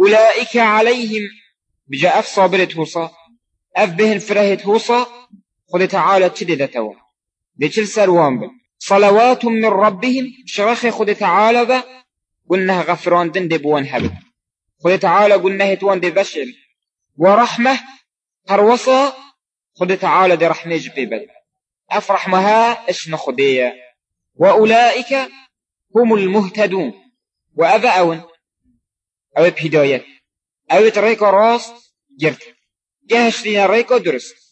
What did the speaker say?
أولئك عليهم بجاء أف صابرة هوصا أف بهن فرهت هوصا خد تعالى تشدد توا دي سروان بل صلوات من ربهم شرخ خد تعالى با قلناها غفران دن دي بوان هبل خد تعالى قلناها توان دي بشر. ورحمة هروصا خد تعالى دي رحمة جبيبل أفرح مها إش نخدية. وأولئك هم المهتدون. وأبا ئەوەی پیدایەت. ئەوێت ڕێکە راست گرت. گەهشتینە ڕێکە درست